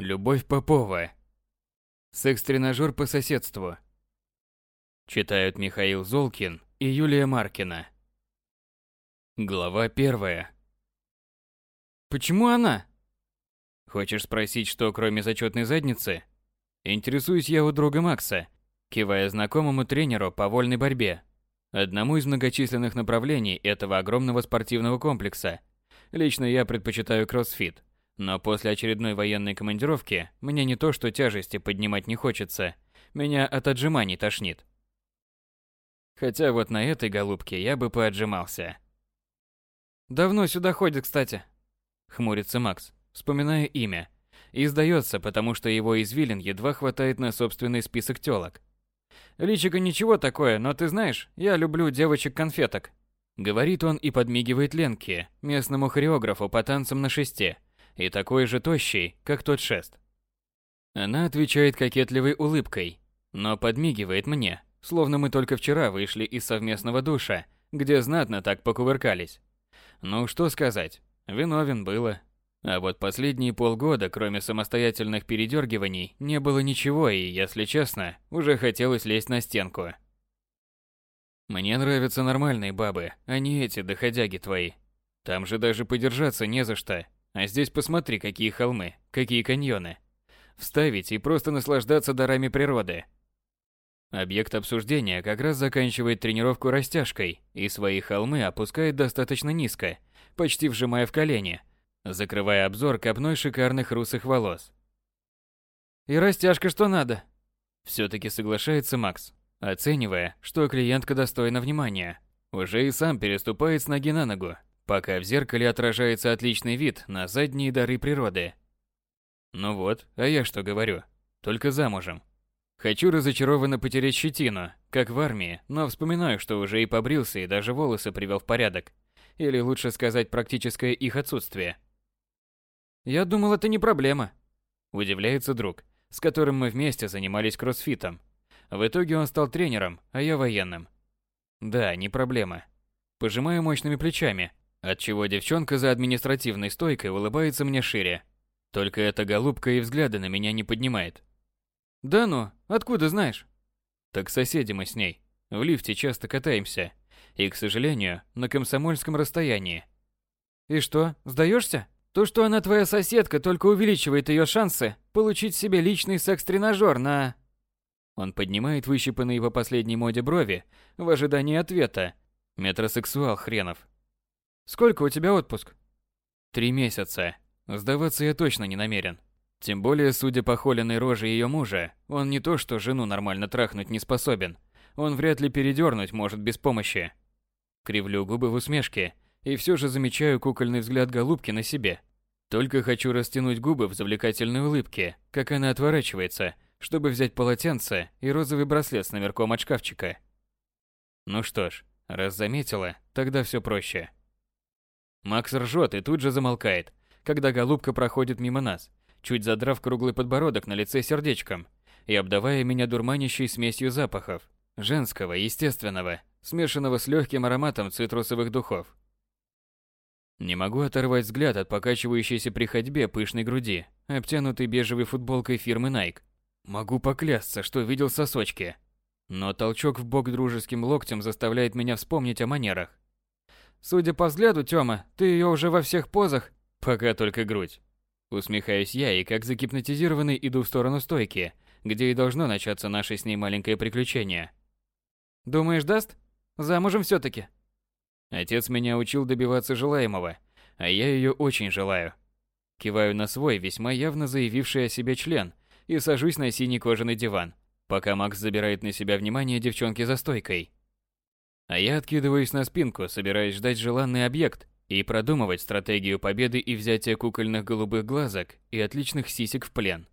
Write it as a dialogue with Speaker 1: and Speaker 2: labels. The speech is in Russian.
Speaker 1: Любовь Попова. Секс-тренажер по соседству. Читают Михаил Золкин и Юлия Маркина. Глава первая.
Speaker 2: Почему она?
Speaker 1: Хочешь спросить, что кроме зачетной задницы? Интересуюсь я у друга Макса, кивая знакомому тренеру по вольной борьбе, одному из многочисленных направлений этого огромного спортивного комплекса. Лично я предпочитаю кроссфит. Но после очередной военной командировки мне не то что тяжести поднимать не хочется, меня от отжиманий тошнит. Хотя вот на этой голубке я бы поотжимался.
Speaker 2: Давно сюда ходит, кстати.
Speaker 1: Хмурится Макс, вспоминая имя. И сдается, потому что его извилин едва хватает на собственный список тёлок.
Speaker 2: Личико ничего такое, но ты знаешь, я люблю девочек-конфеток.
Speaker 1: Говорит он и подмигивает Ленке, местному хореографу по танцам на шесте, и такой же тощий, как тот шест. Она отвечает кокетливой улыбкой, но подмигивает мне, словно мы только вчера вышли из совместного душа, где знатно так покувыркались. Ну что сказать, виновен было. А вот последние полгода, кроме самостоятельных передергиваний, не было ничего и, если честно, уже хотелось лезть на стенку. Мне нравятся нормальные бабы, а не эти доходяги твои. Там же даже подержаться не за что. А здесь посмотри, какие холмы, какие каньоны. Вставить и просто наслаждаться дарами природы. Объект обсуждения как раз заканчивает тренировку растяжкой и свои холмы опускает достаточно низко, почти вжимая в колени, закрывая обзор копной шикарных русых волос.
Speaker 2: И растяжка что надо.
Speaker 1: Все-таки соглашается Макс, оценивая, что клиентка достойна внимания. Уже и сам переступает с ноги на ногу, пока в зеркале отражается отличный вид на задние дары природы. Ну вот, а я что говорю? Только замужем. Хочу разочарованно потерять щетину, как в армии, но вспоминаю, что уже и побрился, и даже волосы привел в порядок. Или лучше сказать, практическое их отсутствие.
Speaker 2: Я думал, это не проблема.
Speaker 1: Удивляется друг, с которым мы вместе занимались кроссфитом. В итоге он стал тренером, а я военным. Да, не проблема. Пожимаю мощными плечами, Отчего девчонка за административной стойкой улыбается мне шире. Только эта голубка и взгляда на меня не поднимает.
Speaker 2: Да ну, откуда знаешь?
Speaker 1: Так соседи мы с ней. В лифте часто катаемся. И, к сожалению, на комсомольском расстоянии.
Speaker 2: И что, сдаешься? То, что она твоя соседка, только увеличивает ее шансы получить себе личный секс-тренажер на...
Speaker 1: Он поднимает выщипанные по последней моде брови в ожидании ответа. Метросексуал хренов.
Speaker 2: Сколько у тебя отпуск?
Speaker 1: Три месяца. Сдаваться я точно не намерен. Тем более, судя по холеной роже ее мужа, он не то что жену нормально трахнуть не способен, он вряд ли передернуть может без помощи. Кривлю губы в усмешке и все же замечаю кукольный взгляд голубки на себе. Только хочу растянуть губы в завлекательной улыбке, как она отворачивается, чтобы взять полотенце и розовый браслет с номерком от шкафчика. Ну что ж, раз заметила, тогда все проще. Макс ржет и тут же замолкает, когда голубка проходит мимо нас, чуть задрав круглый подбородок на лице сердечком и обдавая меня дурманящей смесью запахов, женского, естественного, смешанного с легким ароматом цитрусовых духов. Не могу оторвать взгляд от покачивающейся при ходьбе пышной груди, обтянутой бежевой футболкой фирмы Nike. Могу поклясться, что видел сосочки. Но толчок в бок дружеским локтем заставляет меня вспомнить о манерах.
Speaker 2: Судя по взгляду, Тёма, ты её уже во всех позах.
Speaker 1: Пока только грудь. Усмехаюсь я и как загипнотизированный иду в сторону стойки, где и должно начаться наше с ней маленькое приключение.
Speaker 2: Думаешь, даст? Замужем всё таки
Speaker 1: Отец меня учил добиваться желаемого, а я её очень желаю. Киваю на свой, весьма явно заявивший о себе член, и сажусь на синий кожаный диван, пока Макс забирает на себя внимание девчонки за стойкой. А я откидываюсь на спинку, собираясь ждать желанный объект и продумывать стратегию победы и взятия кукольных голубых глазок и отличных сисек в плен.